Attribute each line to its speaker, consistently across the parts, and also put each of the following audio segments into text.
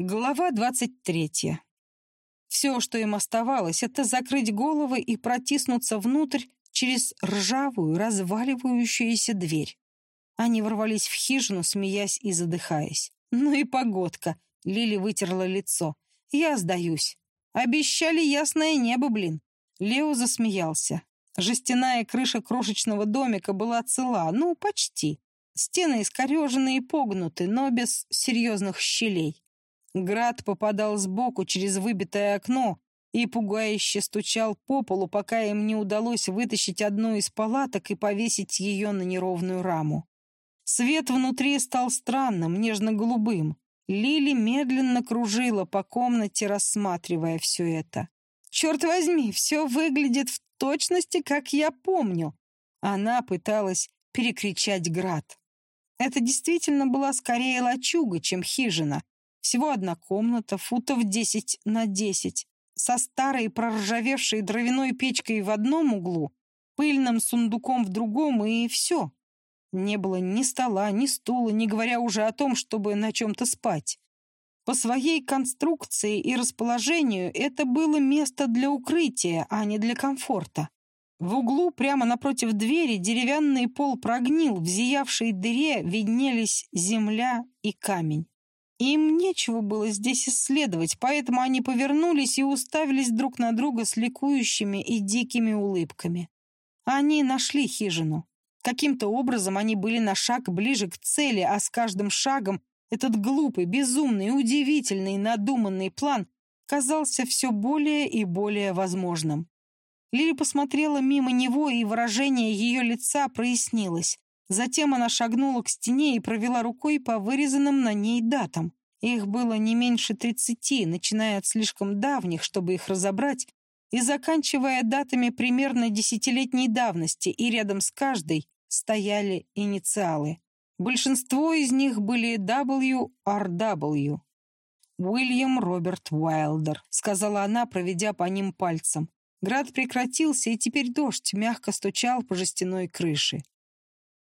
Speaker 1: Глава двадцать третья. Все, что им оставалось, это закрыть головы и протиснуться внутрь через ржавую, разваливающуюся дверь. Они ворвались в хижину, смеясь и задыхаясь. «Ну и погодка!» — Лили вытерла лицо. «Я сдаюсь. Обещали ясное небо, блин!» Лео засмеялся. Жестяная крыша крошечного домика была цела, ну, почти. Стены искорежены и погнуты, но без серьезных щелей. Град попадал сбоку через выбитое окно и пугающе стучал по полу, пока им не удалось вытащить одну из палаток и повесить ее на неровную раму. Свет внутри стал странным, нежно-голубым. Лили медленно кружила по комнате, рассматривая все это. «Черт возьми, все выглядит в точности, как я помню!» Она пыталась перекричать град. Это действительно была скорее лачуга, чем хижина, всего одна комната, футов 10 на 10, со старой проржавевшей дровяной печкой в одном углу, пыльным сундуком в другом, и все. Не было ни стола, ни стула, не говоря уже о том, чтобы на чем-то спать. По своей конструкции и расположению это было место для укрытия, а не для комфорта. В углу, прямо напротив двери, деревянный пол прогнил, в зиявшей дыре виднелись земля и камень. Им нечего было здесь исследовать, поэтому они повернулись и уставились друг на друга с ликующими и дикими улыбками. Они нашли хижину. Каким-то образом они были на шаг ближе к цели, а с каждым шагом этот глупый, безумный, удивительный, надуманный план казался все более и более возможным. Лили посмотрела мимо него, и выражение ее лица прояснилось. Затем она шагнула к стене и провела рукой по вырезанным на ней датам. Их было не меньше тридцати, начиная от слишком давних, чтобы их разобрать, и заканчивая датами примерно десятилетней давности, и рядом с каждой стояли инициалы. Большинство из них были WRW. «Уильям Роберт Уайлдер», — сказала она, проведя по ним пальцем. Град прекратился, и теперь дождь мягко стучал по жестяной крыше.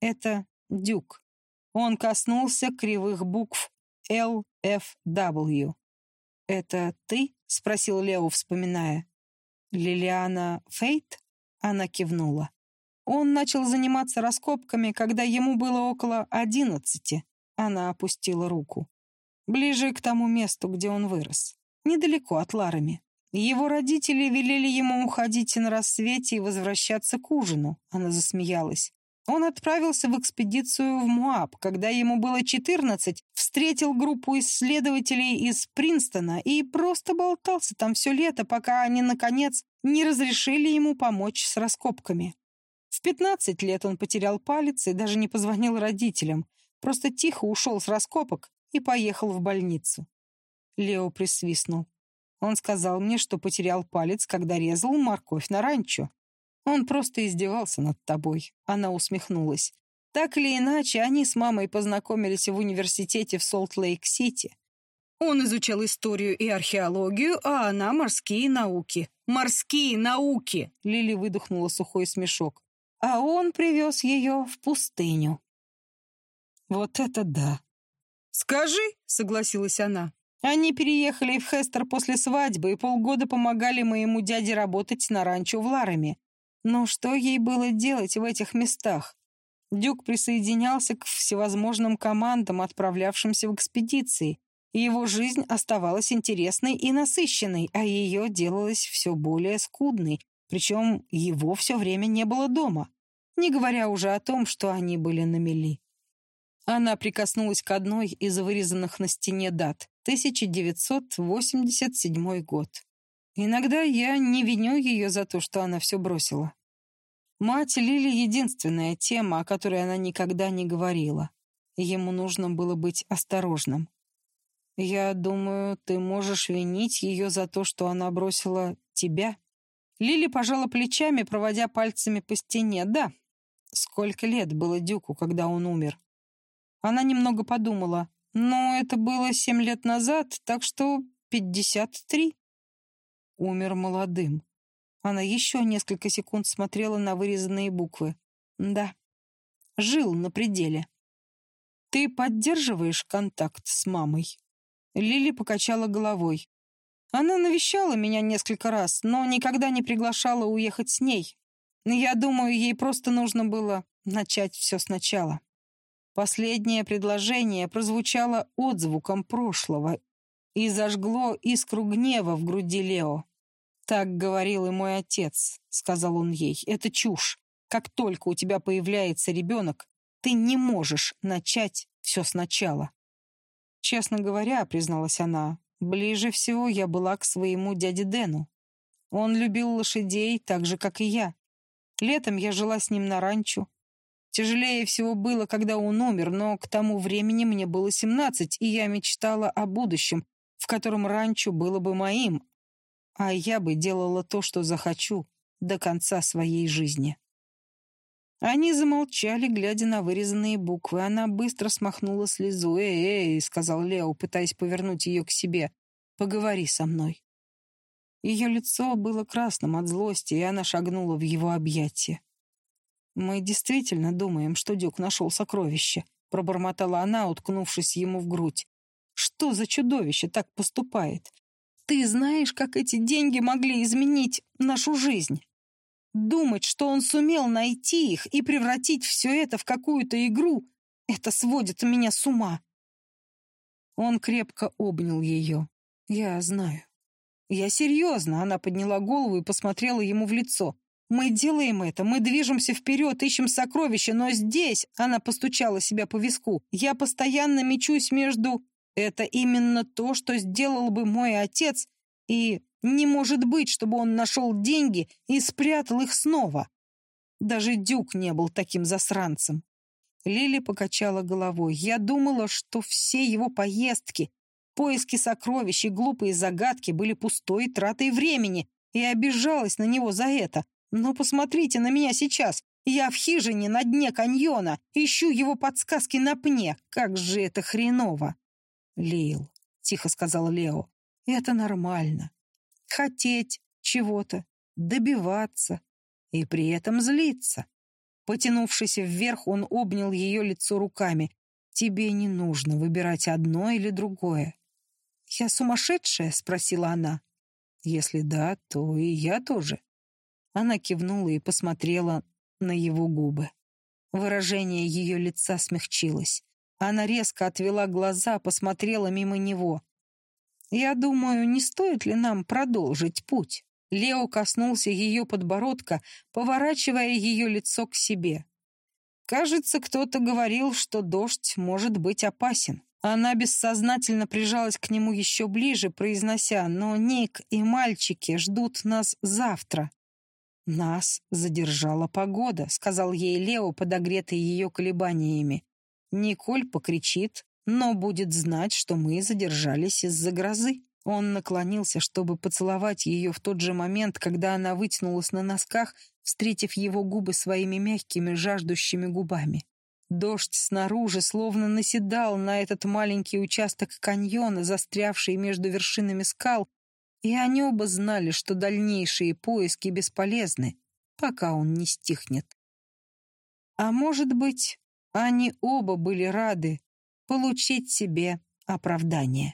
Speaker 1: Это Дюк. Он коснулся кривых букв Л, Ф, W. «Это ты?» — спросил Лео, вспоминая. «Лилиана Фейт?» — она кивнула. Он начал заниматься раскопками, когда ему было около одиннадцати. Она опустила руку. Ближе к тому месту, где он вырос. Недалеко от Ларами. Его родители велели ему уходить на рассвете и возвращаться к ужину. Она засмеялась. Он отправился в экспедицию в Муаб, когда ему было 14, встретил группу исследователей из Принстона и просто болтался там все лето, пока они, наконец, не разрешили ему помочь с раскопками. В 15 лет он потерял палец и даже не позвонил родителям, просто тихо ушел с раскопок и поехал в больницу. Лео присвистнул. Он сказал мне, что потерял палец, когда резал морковь на ранчо. Он просто издевался над тобой. Она усмехнулась. Так или иначе, они с мамой познакомились в университете в Солт-Лейк-Сити. Он изучал историю и археологию, а она морские науки. Морские науки! Лили выдохнула сухой смешок. А он привез ее в пустыню. Вот это да! Скажи, согласилась она. Они переехали в Хестер после свадьбы и полгода помогали моему дяде работать на ранчо в Ларами. Но что ей было делать в этих местах? Дюк присоединялся к всевозможным командам, отправлявшимся в экспедиции, и его жизнь оставалась интересной и насыщенной, а ее делалось все более скудной, причем его все время не было дома, не говоря уже о том, что они были на мели. Она прикоснулась к одной из вырезанных на стене дат — 1987 год. Иногда я не виню ее за то, что она все бросила. Мать Лили — единственная тема, о которой она никогда не говорила. Ему нужно было быть осторожным. «Я думаю, ты можешь винить ее за то, что она бросила тебя?» Лили пожала плечами, проводя пальцами по стене. «Да. Сколько лет было Дюку, когда он умер?» Она немного подумала. «Но это было семь лет назад, так что пятьдесят три» умер молодым. Она еще несколько секунд смотрела на вырезанные буквы. Да, жил на пределе. Ты поддерживаешь контакт с мамой? Лили покачала головой. Она навещала меня несколько раз, но никогда не приглашала уехать с ней. Я думаю, ей просто нужно было начать все сначала. Последнее предложение прозвучало отзвуком прошлого и зажгло искру гнева в груди Лео. «Так говорил и мой отец», — сказал он ей. «Это чушь. Как только у тебя появляется ребенок, ты не можешь начать все сначала». «Честно говоря», — призналась она, — «ближе всего я была к своему дяде Дэну. Он любил лошадей так же, как и я. Летом я жила с ним на ранчо. Тяжелее всего было, когда он умер, но к тому времени мне было семнадцать, и я мечтала о будущем, в котором ранчо было бы моим, а я бы делала то, что захочу, до конца своей жизни. Они замолчали, глядя на вырезанные буквы. Она быстро смахнула слезу. «Эй, эй», — сказал Лео, пытаясь повернуть ее к себе. «Поговори со мной». Ее лицо было красным от злости, и она шагнула в его объятия. «Мы действительно думаем, что Дюк нашел сокровище», — пробормотала она, уткнувшись ему в грудь. «Что за чудовище так поступает? Ты знаешь, как эти деньги могли изменить нашу жизнь? Думать, что он сумел найти их и превратить все это в какую-то игру, это сводит меня с ума». Он крепко обнял ее. «Я знаю». «Я серьезно», — она подняла голову и посмотрела ему в лицо. Мы делаем это, мы движемся вперед, ищем сокровища, но здесь, она постучала себя по виску, я постоянно мечусь между... Это именно то, что сделал бы мой отец, и не может быть, чтобы он нашел деньги и спрятал их снова. Даже Дюк не был таким засранцем. Лили покачала головой. Я думала, что все его поездки, поиски сокровищ и глупые загадки были пустой тратой времени, и обижалась на него за это. Но посмотрите на меня сейчас. Я в хижине на дне каньона, ищу его подсказки на пне. Как же это хреново. Лил, тихо сказал Лео, это нормально. Хотеть чего-то, добиваться и при этом злиться. Потянувшись вверх, он обнял ее лицо руками. «Тебе не нужно выбирать одно или другое». «Я сумасшедшая?» — спросила она. «Если да, то и я тоже». Она кивнула и посмотрела на его губы. Выражение ее лица смягчилось. Она резко отвела глаза, посмотрела мимо него. «Я думаю, не стоит ли нам продолжить путь?» Лео коснулся ее подбородка, поворачивая ее лицо к себе. Кажется, кто-то говорил, что дождь может быть опасен. Она бессознательно прижалась к нему еще ближе, произнося «Но Ник и мальчики ждут нас завтра». «Нас задержала погода», — сказал ей Лео, подогретый ее колебаниями. «Николь покричит, но будет знать, что мы задержались из-за грозы». Он наклонился, чтобы поцеловать ее в тот же момент, когда она вытянулась на носках, встретив его губы своими мягкими, жаждущими губами. Дождь снаружи словно наседал на этот маленький участок каньона, застрявший между вершинами скал, и они оба знали, что дальнейшие поиски бесполезны, пока он не стихнет. А может быть, они оба были рады получить себе оправдание.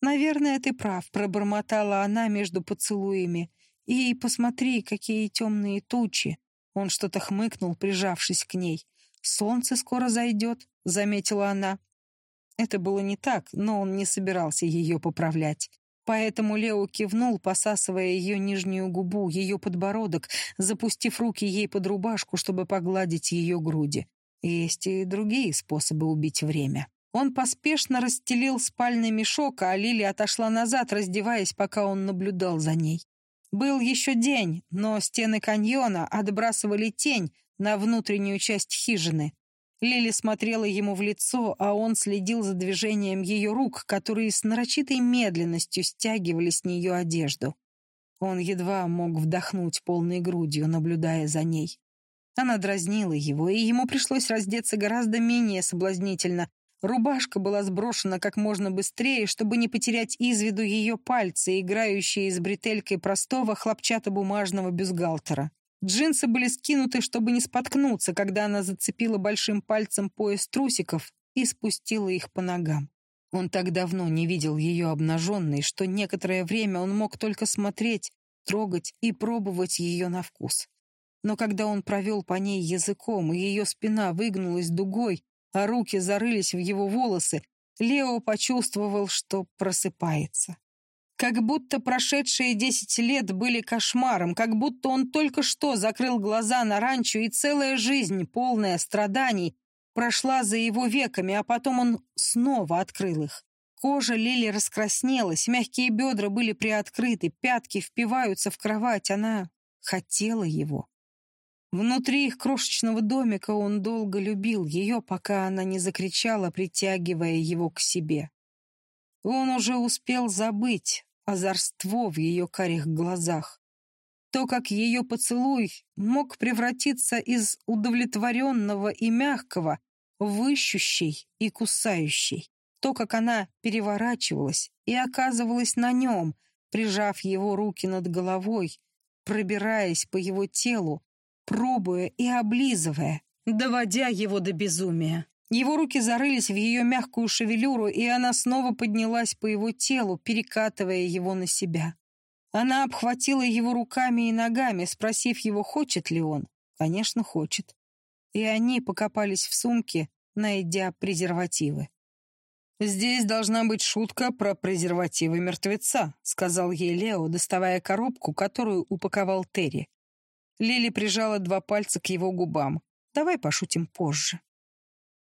Speaker 1: «Наверное, ты прав», — пробормотала она между поцелуями. «И посмотри, какие темные тучи!» Он что-то хмыкнул, прижавшись к ней. «Солнце скоро зайдет», — заметила она. Это было не так, но он не собирался ее поправлять. Поэтому Лео кивнул, посасывая ее нижнюю губу, ее подбородок, запустив руки ей под рубашку, чтобы погладить ее груди. Есть и другие способы убить время. Он поспешно расстелил спальный мешок, а Лили отошла назад, раздеваясь, пока он наблюдал за ней. Был еще день, но стены каньона отбрасывали тень на внутреннюю часть хижины. Лили смотрела ему в лицо, а он следил за движением ее рук, которые с нарочитой медленностью стягивали с нее одежду. Он едва мог вдохнуть полной грудью, наблюдая за ней. Она дразнила его, и ему пришлось раздеться гораздо менее соблазнительно. Рубашка была сброшена как можно быстрее, чтобы не потерять из виду ее пальцы, играющие с бретелькой простого хлопчатобумажного бюстгальтера. Джинсы были скинуты, чтобы не споткнуться, когда она зацепила большим пальцем пояс трусиков и спустила их по ногам. Он так давно не видел ее обнаженной, что некоторое время он мог только смотреть, трогать и пробовать ее на вкус. Но когда он провел по ней языком, и ее спина выгнулась дугой, а руки зарылись в его волосы, Лео почувствовал, что просыпается. Как будто прошедшие десять лет были кошмаром, как будто он только что закрыл глаза на ранчо, и целая жизнь, полная страданий, прошла за его веками, а потом он снова открыл их. Кожа Лили раскраснелась, мягкие бедра были приоткрыты, пятки впиваются в кровать. Она хотела его. Внутри их крошечного домика он долго любил ее, пока она не закричала, притягивая его к себе. Он уже успел забыть озорство в ее карих глазах. То, как ее поцелуй мог превратиться из удовлетворенного и мягкого выщущей и кусающей. То, как она переворачивалась и оказывалась на нем, прижав его руки над головой, пробираясь по его телу, пробуя и облизывая, доводя его до безумия. Его руки зарылись в ее мягкую шевелюру, и она снова поднялась по его телу, перекатывая его на себя. Она обхватила его руками и ногами, спросив его, хочет ли он. Конечно, хочет и они покопались в сумке, найдя презервативы. «Здесь должна быть шутка про презервативы мертвеца», сказал ей Лео, доставая коробку, которую упаковал Терри. Лили прижала два пальца к его губам. «Давай пошутим позже».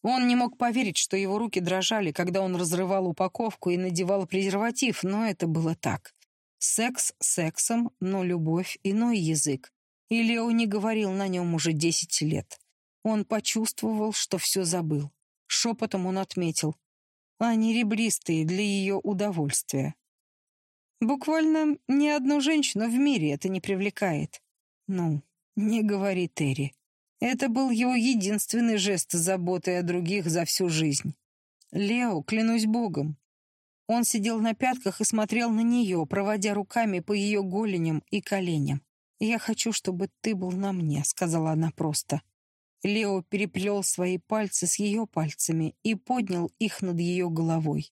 Speaker 1: Он не мог поверить, что его руки дрожали, когда он разрывал упаковку и надевал презерватив, но это было так. Секс сексом, но любовь — иной язык. И Лео не говорил на нем уже десять лет. Он почувствовал, что все забыл. Шепотом он отметил. Они ребристые для ее удовольствия. Буквально ни одну женщину в мире это не привлекает. Ну, не говори Терри. Это был его единственный жест заботы о других за всю жизнь. Лео, клянусь богом. Он сидел на пятках и смотрел на нее, проводя руками по ее голеням и коленям. «Я хочу, чтобы ты был на мне», — сказала она просто. Лео переплел свои пальцы с ее пальцами и поднял их над ее головой.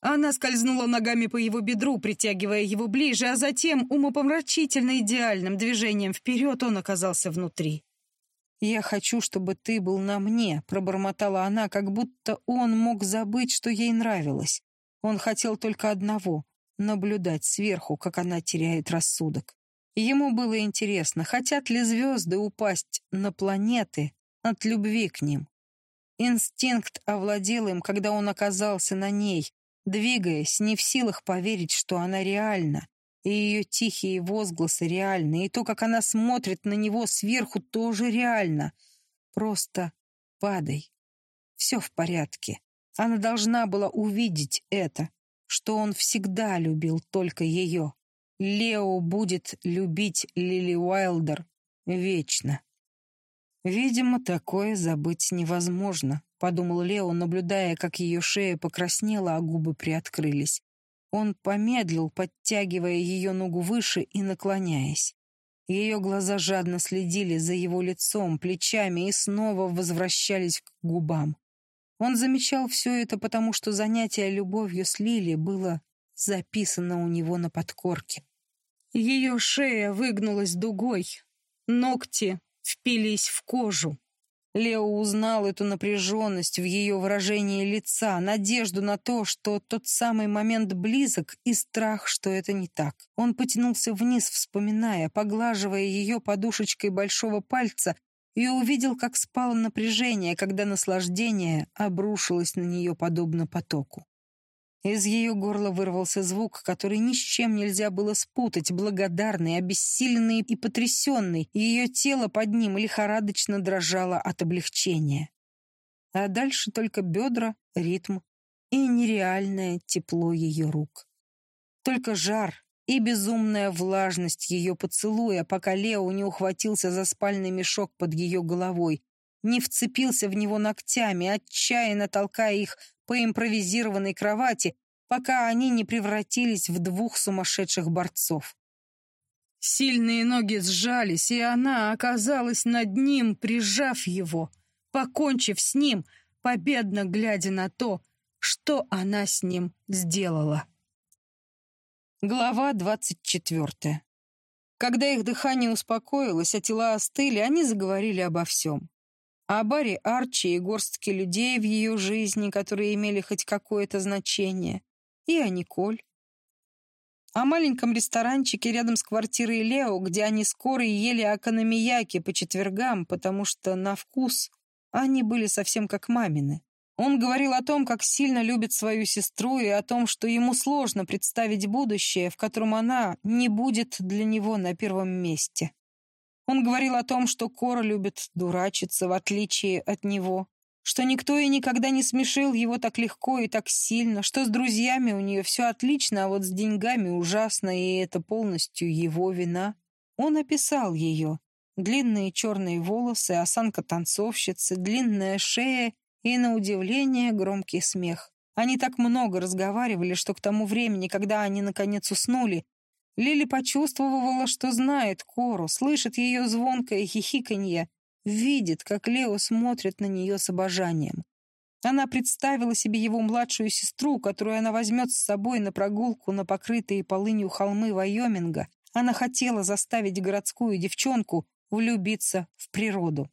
Speaker 1: Она скользнула ногами по его бедру, притягивая его ближе, а затем умопомрачительно идеальным движением вперед он оказался внутри. «Я хочу, чтобы ты был на мне», — пробормотала она, как будто он мог забыть, что ей нравилось. Он хотел только одного — наблюдать сверху, как она теряет рассудок. Ему было интересно, хотят ли звезды упасть на планеты, от любви к ним. Инстинкт овладел им, когда он оказался на ней, двигаясь, не в силах поверить, что она реальна, и ее тихие возгласы реальны, и то, как она смотрит на него сверху, тоже реально. Просто падай. Все в порядке. Она должна была увидеть это, что он всегда любил только ее. Лео будет любить Лили Уайлдер вечно. «Видимо, такое забыть невозможно», — подумал Лео, наблюдая, как ее шея покраснела, а губы приоткрылись. Он помедлил, подтягивая ее ногу выше и наклоняясь. Ее глаза жадно следили за его лицом, плечами и снова возвращались к губам. Он замечал все это, потому что занятие любовью с Лили было записано у него на подкорке. Ее шея выгнулась дугой, ногти впились в кожу. Лео узнал эту напряженность в ее выражении лица, надежду на то, что тот самый момент близок, и страх, что это не так. Он потянулся вниз, вспоминая, поглаживая ее подушечкой большого пальца, и увидел, как спало напряжение, когда наслаждение обрушилось на нее подобно потоку. Из ее горла вырвался звук, который ни с чем нельзя было спутать, благодарный, обессиленный и потрясенный, и ее тело под ним лихорадочно дрожало от облегчения. А дальше только бедра, ритм и нереальное тепло ее рук. Только жар и безумная влажность ее поцелуя, пока Лео не ухватился за спальный мешок под ее головой, не вцепился в него ногтями, отчаянно толкая их по импровизированной кровати, пока они не превратились в двух сумасшедших борцов. Сильные ноги сжались, и она оказалась над ним, прижав его, покончив с ним, победно глядя на то, что она с ним сделала. Глава двадцать четвертая. Когда их дыхание успокоилось, а тела остыли, они заговорили обо всем. О Барри Арчи и горстке людей в ее жизни, которые имели хоть какое-то значение. И о Николь. О маленьком ресторанчике рядом с квартирой Лео, где они скоро ели акономияки по четвергам, потому что на вкус они были совсем как мамины. Он говорил о том, как сильно любит свою сестру, и о том, что ему сложно представить будущее, в котором она не будет для него на первом месте. Он говорил о том, что Кора любит дурачиться, в отличие от него, что никто и никогда не смешил его так легко и так сильно, что с друзьями у нее все отлично, а вот с деньгами ужасно, и это полностью его вина. Он описал ее. Длинные черные волосы, осанка танцовщицы, длинная шея и, на удивление, громкий смех. Они так много разговаривали, что к тому времени, когда они наконец уснули, Лили почувствовала, что знает Кору, слышит ее звонкое хихиканье, видит, как Лео смотрит на нее с обожанием. Она представила себе его младшую сестру, которую она возьмет с собой на прогулку на покрытые полынью холмы Вайоминга. Она хотела заставить городскую девчонку влюбиться в природу.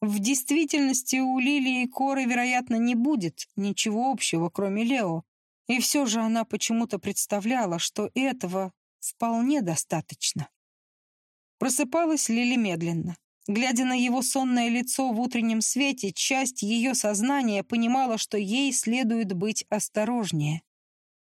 Speaker 1: В действительности у Лили и Коры, вероятно, не будет ничего общего, кроме Лео. И все же она почему-то представляла, что этого Вполне достаточно. Просыпалась Лили медленно. Глядя на его сонное лицо в утреннем свете, часть ее сознания понимала, что ей следует быть осторожнее.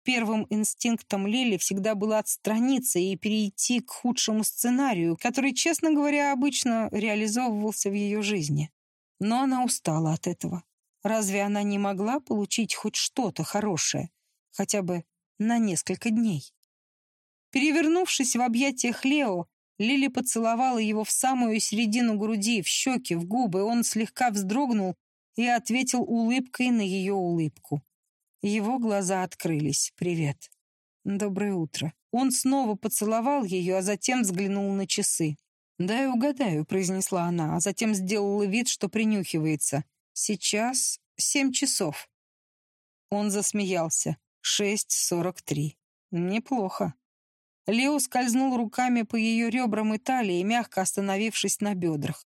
Speaker 1: Первым инстинктом Лили всегда было отстраниться и перейти к худшему сценарию, который, честно говоря, обычно реализовывался в ее жизни. Но она устала от этого. Разве она не могла получить хоть что-то хорошее, хотя бы на несколько дней? Перевернувшись в объятиях Лео, Лили поцеловала его в самую середину груди, в щеки, в губы. Он слегка вздрогнул и ответил улыбкой на ее улыбку. Его глаза открылись. «Привет». «Доброе утро». Он снова поцеловал ее, а затем взглянул на часы. «Дай угадаю», — произнесла она, а затем сделала вид, что принюхивается. «Сейчас семь часов». Он засмеялся. «Шесть сорок три. Неплохо». Лео скользнул руками по ее ребрам и талии, мягко остановившись на бедрах.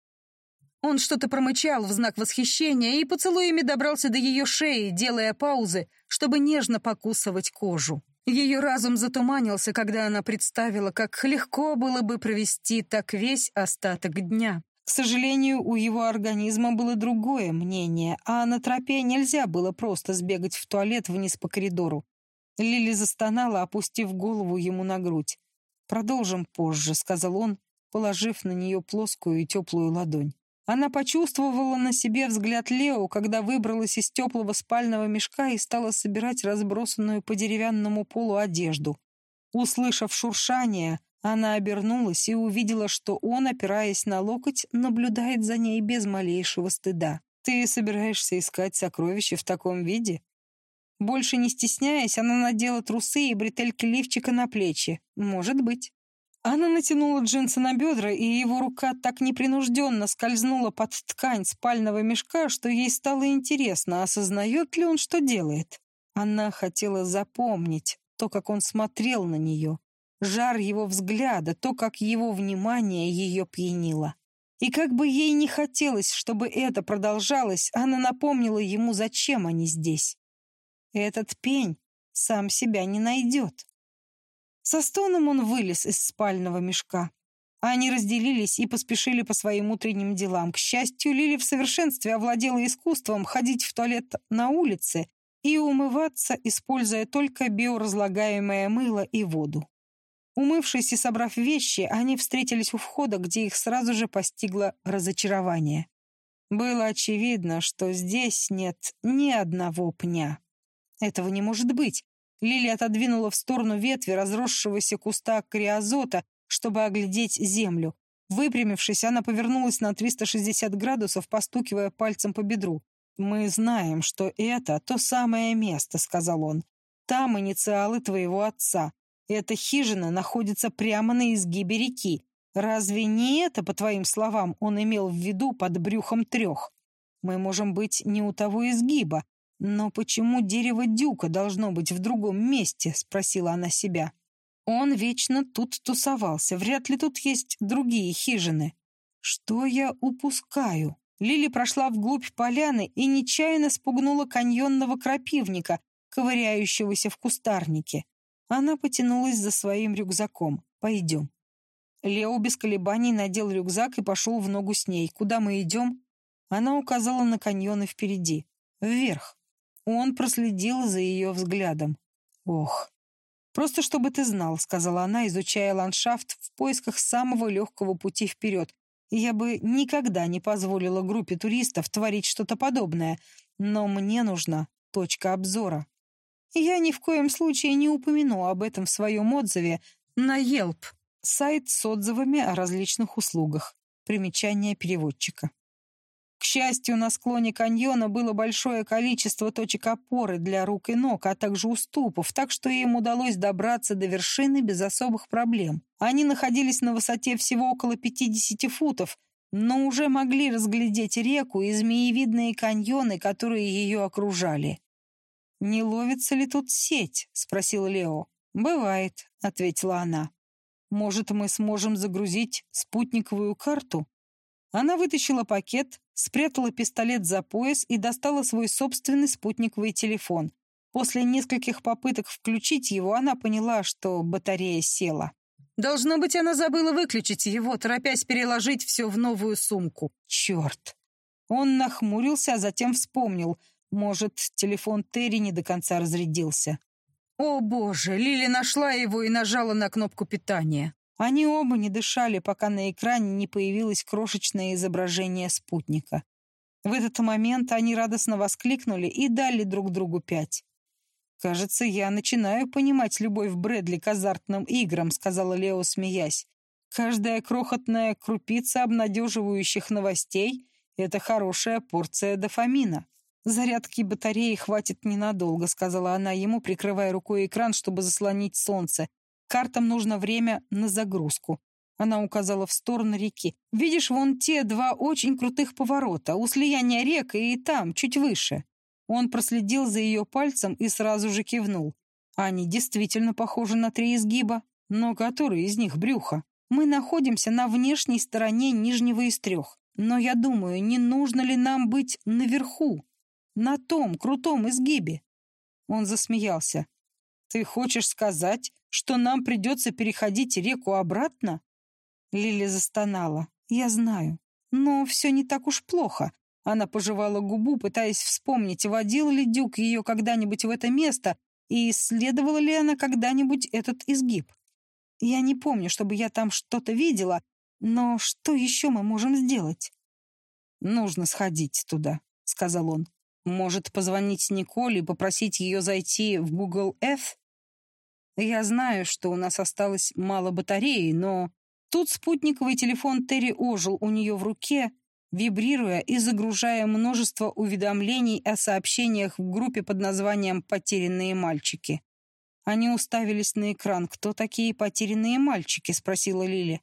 Speaker 1: Он что-то промычал в знак восхищения и поцелуями добрался до ее шеи, делая паузы, чтобы нежно покусывать кожу. Ее разум затуманился, когда она представила, как легко было бы провести так весь остаток дня. К сожалению, у его организма было другое мнение, а на тропе нельзя было просто сбегать в туалет вниз по коридору. Лили застонала, опустив голову ему на грудь. «Продолжим позже», — сказал он, положив на нее плоскую и теплую ладонь. Она почувствовала на себе взгляд Лео, когда выбралась из теплого спального мешка и стала собирать разбросанную по деревянному полу одежду. Услышав шуршание, она обернулась и увидела, что он, опираясь на локоть, наблюдает за ней без малейшего стыда. «Ты собираешься искать сокровища в таком виде?» Больше не стесняясь, она надела трусы и бретельки лифчика на плечи. Может быть. Она натянула джинсы на бедра, и его рука так непринужденно скользнула под ткань спального мешка, что ей стало интересно, осознает ли он, что делает. Она хотела запомнить то, как он смотрел на нее, жар его взгляда, то, как его внимание ее пьянило. И как бы ей не хотелось, чтобы это продолжалось, она напомнила ему, зачем они здесь. Этот пень сам себя не найдет. Со стоном он вылез из спального мешка. Они разделились и поспешили по своим утренним делам. К счастью, Лили в совершенстве овладела искусством ходить в туалет на улице и умываться, используя только биоразлагаемое мыло и воду. Умывшись и собрав вещи, они встретились у входа, где их сразу же постигло разочарование. Было очевидно, что здесь нет ни одного пня. Этого не может быть. Лили отодвинула в сторону ветви разросшегося куста криозота, чтобы оглядеть землю. Выпрямившись, она повернулась на 360 градусов, постукивая пальцем по бедру. «Мы знаем, что это то самое место», — сказал он. «Там инициалы твоего отца. Эта хижина находится прямо на изгибе реки. Разве не это, по твоим словам, он имел в виду под брюхом трех? Мы можем быть не у того изгиба, «Но почему дерево дюка должно быть в другом месте?» — спросила она себя. «Он вечно тут тусовался. Вряд ли тут есть другие хижины. Что я упускаю?» Лили прошла вглубь поляны и нечаянно спугнула каньонного крапивника, ковыряющегося в кустарнике. Она потянулась за своим рюкзаком. «Пойдем». Лео без колебаний надел рюкзак и пошел в ногу с ней. «Куда мы идем?» Она указала на каньоны впереди. «Вверх». Он проследил за ее взглядом. «Ох, просто чтобы ты знал», — сказала она, изучая ландшафт в поисках самого легкого пути вперед. «Я бы никогда не позволила группе туристов творить что-то подобное, но мне нужна точка обзора. Я ни в коем случае не упомяну об этом в своем отзыве на Yelp, сайт с отзывами о различных услугах. Примечание переводчика. К счастью, на склоне каньона было большое количество точек опоры для рук и ног, а также уступов, так что им удалось добраться до вершины без особых проблем. Они находились на высоте всего около 50 футов, но уже могли разглядеть реку и змеевидные каньоны, которые ее окружали. «Не ловится ли тут сеть?» — спросил Лео. «Бывает», — ответила она. «Может, мы сможем загрузить спутниковую карту?» Она вытащила пакет, спрятала пистолет за пояс и достала свой собственный спутниковый телефон. После нескольких попыток включить его, она поняла, что батарея села. Должно быть, она забыла выключить его, торопясь переложить все в новую сумку. Черт! Он нахмурился, а затем вспомнил. Может, телефон Терри не до конца разрядился. О боже, Лили нашла его и нажала на кнопку питания. Они оба не дышали, пока на экране не появилось крошечное изображение спутника. В этот момент они радостно воскликнули и дали друг другу пять. «Кажется, я начинаю понимать любовь Брэдли к азартным играм», — сказала Лео, смеясь. «Каждая крохотная крупица обнадеживающих новостей — это хорошая порция дофамина». «Зарядки батареи хватит ненадолго», — сказала она ему, прикрывая рукой экран, чтобы заслонить солнце, Картам нужно время на загрузку. Она указала в сторону реки. «Видишь, вон те два очень крутых поворота, у слияния рек и там, чуть выше». Он проследил за ее пальцем и сразу же кивнул. Они действительно похожи на три изгиба, но который из них брюхо? Мы находимся на внешней стороне нижнего из трех. Но я думаю, не нужно ли нам быть наверху, на том крутом изгибе?» Он засмеялся. «Ты хочешь сказать, что нам придется переходить реку обратно?» Лили застонала. «Я знаю. Но все не так уж плохо». Она пожевала губу, пытаясь вспомнить, водил ли Дюк ее когда-нибудь в это место и исследовала ли она когда-нибудь этот изгиб. Я не помню, чтобы я там что-то видела, но что еще мы можем сделать? «Нужно сходить туда», — сказал он. «Может, позвонить Николе и попросить ее зайти в Google Earth?» Я знаю, что у нас осталось мало батареи, но... Тут спутниковый телефон Терри ожил у нее в руке, вибрируя и загружая множество уведомлений о сообщениях в группе под названием «Потерянные мальчики». Они уставились на экран. «Кто такие потерянные мальчики?» — спросила Лили.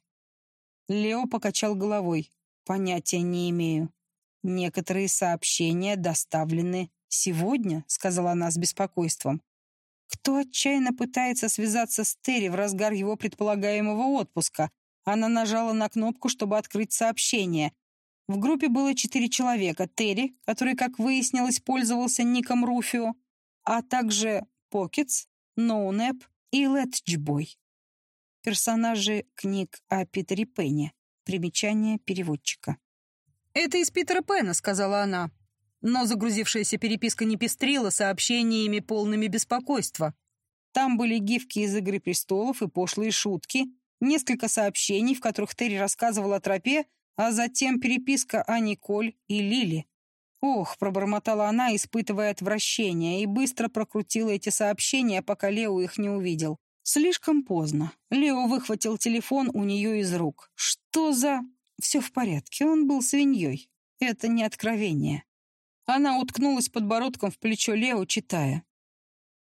Speaker 1: Лео покачал головой. «Понятия не имею. Некоторые сообщения доставлены сегодня», — сказала она с беспокойством. Кто отчаянно пытается связаться с Терри в разгар его предполагаемого отпуска? Она нажала на кнопку, чтобы открыть сообщение. В группе было четыре человека. Терри, который, как выяснилось, пользовался ником Руфио, а также Покетс, Ноунэп и Летчбой. Персонажи книг о Питере Пэне. Примечание переводчика. «Это из Питера Пэна», — сказала она. Но загрузившаяся переписка не пестрила сообщениями, полными беспокойства. Там были гифки из «Игры престолов» и пошлые шутки, несколько сообщений, в которых Терри рассказывал о тропе, а затем переписка о Николь и Лили. «Ох», — пробормотала она, испытывая отвращение, и быстро прокрутила эти сообщения, пока Лео их не увидел. Слишком поздно. Лео выхватил телефон у нее из рук. «Что за...» «Все в порядке, он был свиньей. Это не откровение». Она уткнулась подбородком в плечо Лео, читая.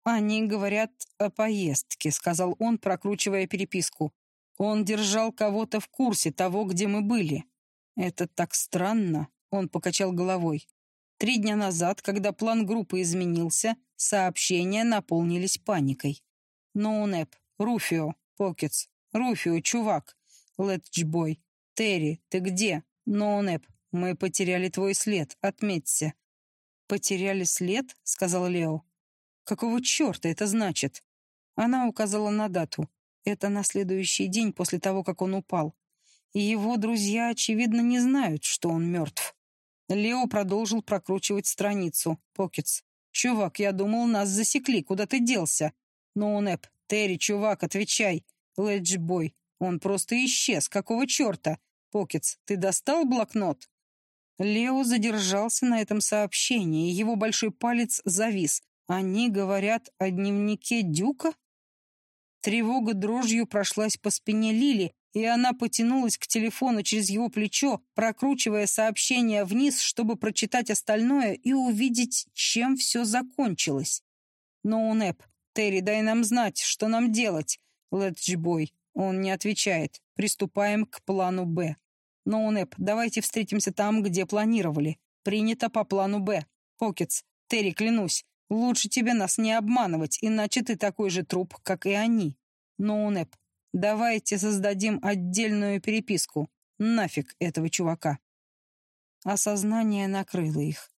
Speaker 1: «Они говорят о поездке», — сказал он, прокручивая переписку. «Он держал кого-то в курсе того, где мы были». «Это так странно», — он покачал головой. Три дня назад, когда план группы изменился, сообщения наполнились паникой. Ноунэп, Руфио, Покетс, Руфио, чувак, Летчбой, Терри, ты где? Ноунэп, мы потеряли твой след, отметься. «Потеряли след?» — сказал Лео. «Какого черта это значит?» Она указала на дату. Это на следующий день после того, как он упал. И его друзья, очевидно, не знают, что он мертв. Лео продолжил прокручивать страницу. «Покетс. Чувак, я думал, нас засекли. Куда ты делся?» «Ноунэп. Терри, чувак, отвечай. Летчбой. Он просто исчез. Какого черта?» «Покетс, ты достал блокнот?» Лео задержался на этом сообщении, его большой палец завис. Они говорят о дневнике Дюка? Тревога дрожью прошлась по спине Лили, и она потянулась к телефону через его плечо, прокручивая сообщение вниз, чтобы прочитать остальное и увидеть, чем все закончилось. «Ноунэп, Терри, дай нам знать, что нам делать?» Летчбой. Он не отвечает. Приступаем к плану «Б». «Ноунэп, давайте встретимся там, где планировали. Принято по плану «Б». Покетс, Терри, клянусь, лучше тебе нас не обманывать, иначе ты такой же труп, как и они. Ноунэп, давайте создадим отдельную переписку. Нафиг этого чувака». Осознание накрыло их.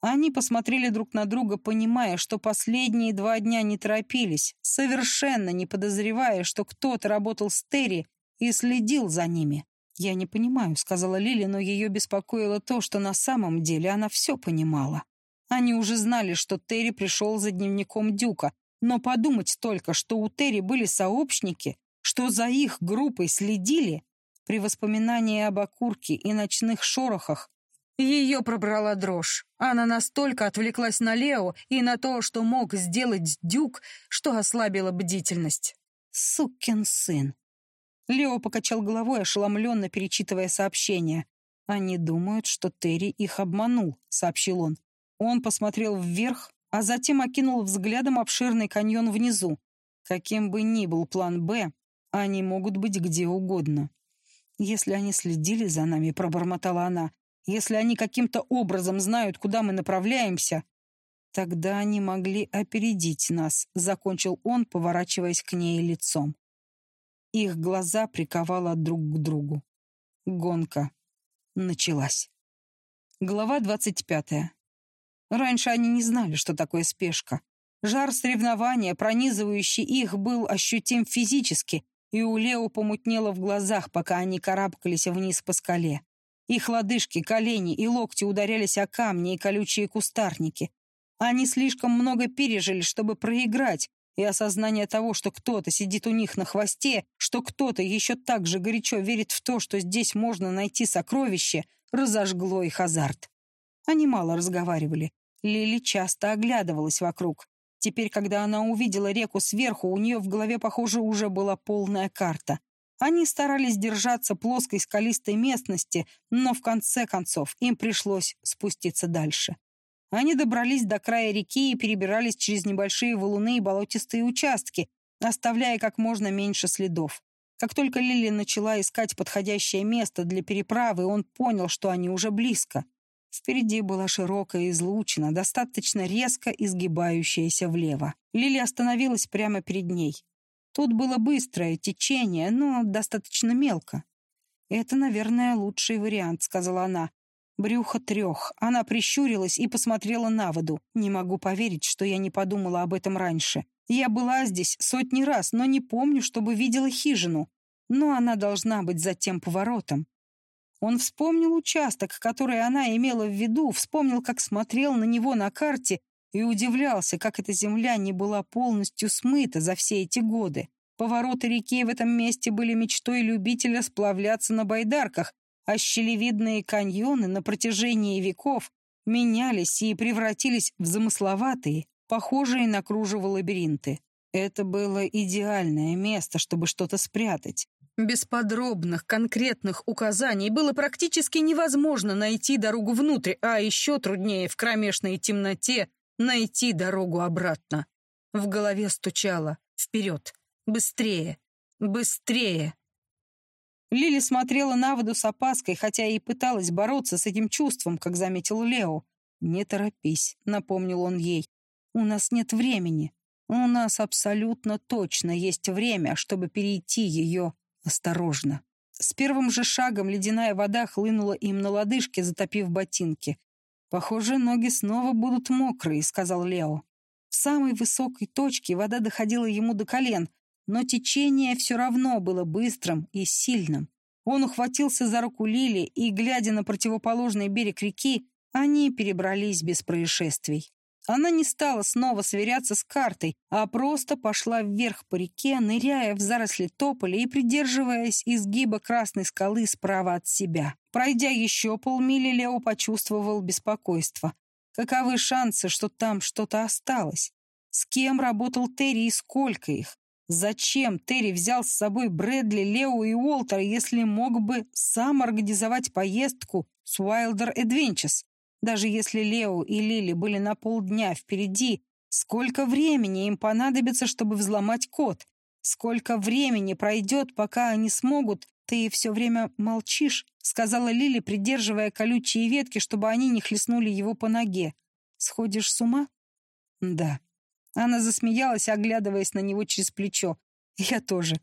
Speaker 1: Они посмотрели друг на друга, понимая, что последние два дня не торопились, совершенно не подозревая, что кто-то работал с Терри и следил за ними. «Я не понимаю», — сказала Лили, но ее беспокоило то, что на самом деле она все понимала. Они уже знали, что Терри пришел за дневником Дюка, но подумать только, что у Терри были сообщники, что за их группой следили, при воспоминании об окурке и ночных шорохах, ее пробрала дрожь. Она настолько отвлеклась на Лео и на то, что мог сделать Дюк, что ослабила бдительность. «Сукин сын!» Лео покачал головой, ошеломленно перечитывая сообщение. «Они думают, что Терри их обманул», — сообщил он. Он посмотрел вверх, а затем окинул взглядом обширный каньон внизу. Каким бы ни был план «Б», они могут быть где угодно. «Если они следили за нами», — пробормотала она, «если они каким-то образом знают, куда мы направляемся», «Тогда они могли опередить нас», — закончил он, поворачиваясь к ней лицом. Их глаза приковало друг к другу. Гонка началась. Глава двадцать пятая. Раньше они не знали, что такое спешка. Жар соревнования, пронизывающий их, был ощутим физически, и у Лео помутнело в глазах, пока они карабкались вниз по скале. Их лодыжки, колени и локти ударялись о камни и колючие кустарники. Они слишком много пережили, чтобы проиграть, и осознание того, что кто-то сидит у них на хвосте, что кто-то еще так же горячо верит в то, что здесь можно найти сокровище, разожгло их азарт. Они мало разговаривали. Лили часто оглядывалась вокруг. Теперь, когда она увидела реку сверху, у нее в голове, похоже, уже была полная карта. Они старались держаться плоской скалистой местности, но в конце концов им пришлось спуститься дальше. Они добрались до края реки и перебирались через небольшие валуны и болотистые участки, оставляя как можно меньше следов. Как только Лили начала искать подходящее место для переправы, он понял, что они уже близко. Впереди была широкая излучина, достаточно резко изгибающаяся влево. Лили остановилась прямо перед ней. Тут было быстрое течение, но достаточно мелко. «Это, наверное, лучший вариант», — сказала она. Брюхо трех. Она прищурилась и посмотрела на воду. Не могу поверить, что я не подумала об этом раньше. Я была здесь сотни раз, но не помню, чтобы видела хижину. Но она должна быть за тем поворотом. Он вспомнил участок, который она имела в виду, вспомнил, как смотрел на него на карте и удивлялся, как эта земля не была полностью смыта за все эти годы. Повороты реки в этом месте были мечтой любителя сплавляться на байдарках, а щелевидные каньоны на протяжении веков менялись и превратились в замысловатые, похожие на кружево лабиринты. Это было идеальное место, чтобы что-то спрятать. Без подробных, конкретных указаний было практически невозможно найти дорогу внутрь, а еще труднее в кромешной темноте найти дорогу обратно. В голове стучало «Вперед! Быстрее! Быстрее!» Лили смотрела на воду с опаской, хотя и пыталась бороться с этим чувством, как заметил Лео. «Не торопись», — напомнил он ей. «У нас нет времени. У нас абсолютно точно есть время, чтобы перейти ее осторожно». С первым же шагом ледяная вода хлынула им на лодыжки, затопив ботинки. «Похоже, ноги снова будут мокрые», — сказал Лео. В самой высокой точке вода доходила ему до колен, но течение все равно было быстрым и сильным. Он ухватился за руку Лили, и, глядя на противоположный берег реки, они перебрались без происшествий. Она не стала снова сверяться с картой, а просто пошла вверх по реке, ныряя в заросли тополя и придерживаясь изгиба красной скалы справа от себя. Пройдя еще полмили, Лео почувствовал беспокойство. Каковы шансы, что там что-то осталось? С кем работал Терри и сколько их? Зачем Терри взял с собой Брэдли, Лео и Уолтера, если мог бы сам организовать поездку с Wilder Adventures? Даже если Лео и Лили были на полдня впереди, сколько времени им понадобится, чтобы взломать код? Сколько времени пройдет, пока они смогут? Ты все время молчишь, сказала Лили, придерживая колючие ветки, чтобы они не хлестнули его по ноге. Сходишь с ума? Да. Она засмеялась, оглядываясь на него через плечо. Я тоже.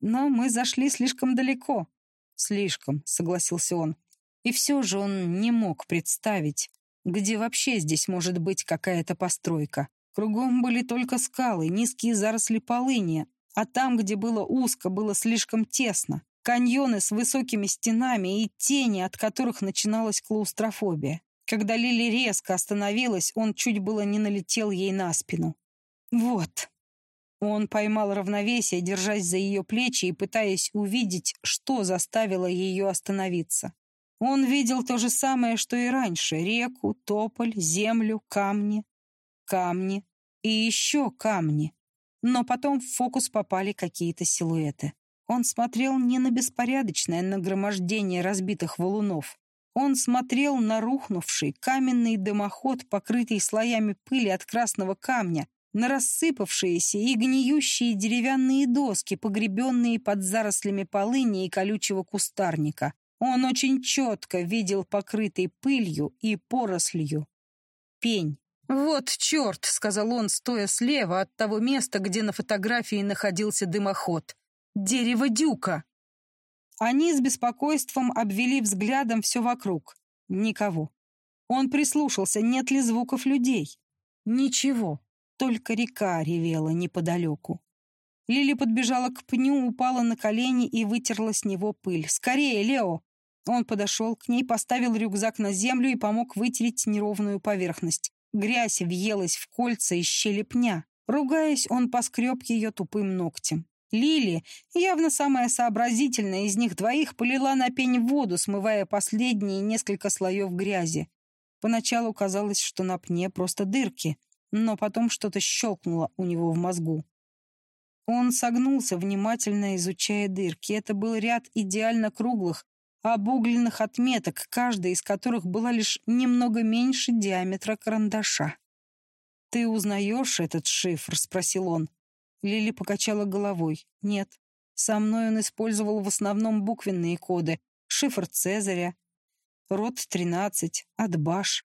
Speaker 1: Но мы зашли слишком далеко. Слишком, согласился он. И все же он не мог представить, где вообще здесь может быть какая-то постройка. Кругом были только скалы, низкие заросли полыни, а там, где было узко, было слишком тесно. Каньоны с высокими стенами и тени, от которых начиналась клаустрофобия. Когда Лили резко остановилась, он чуть было не налетел ей на спину. Вот. Он поймал равновесие, держась за ее плечи и пытаясь увидеть, что заставило ее остановиться. Он видел то же самое, что и раньше — реку, тополь, землю, камни, камни и еще камни. Но потом в фокус попали какие-то силуэты. Он смотрел не на беспорядочное нагромождение разбитых валунов. Он смотрел на рухнувший каменный дымоход, покрытый слоями пыли от красного камня, на рассыпавшиеся и гниющие деревянные доски, погребенные под зарослями полыни и колючего кустарника. Он очень четко видел покрытый пылью и порослью пень. «Вот черт!» — сказал он, стоя слева от того места, где на фотографии находился дымоход. «Дерево дюка!» Они с беспокойством обвели взглядом все вокруг. Никого. Он прислушался, нет ли звуков людей. Ничего, только река ревела неподалеку. Лили подбежала к пню, упала на колени и вытерла с него пыль. «Скорее, Лео!» Он подошел к ней, поставил рюкзак на землю и помог вытереть неровную поверхность. Грязь въелась в кольца и щели пня. Ругаясь, он поскреб ее тупым ногтем. Лили, явно самая сообразительная из них двоих, полила на пень воду, смывая последние несколько слоев грязи. Поначалу казалось, что на пне просто дырки, но потом что-то щелкнуло у него в мозгу. Он согнулся, внимательно изучая дырки. Это был ряд идеально круглых, обугленных отметок, каждая из которых была лишь немного меньше диаметра карандаша. «Ты узнаешь этот шифр?» — спросил он. Лили покачала головой. «Нет. Со мной он использовал в основном буквенные коды. Шифр Цезаря, род 13, Адбаш».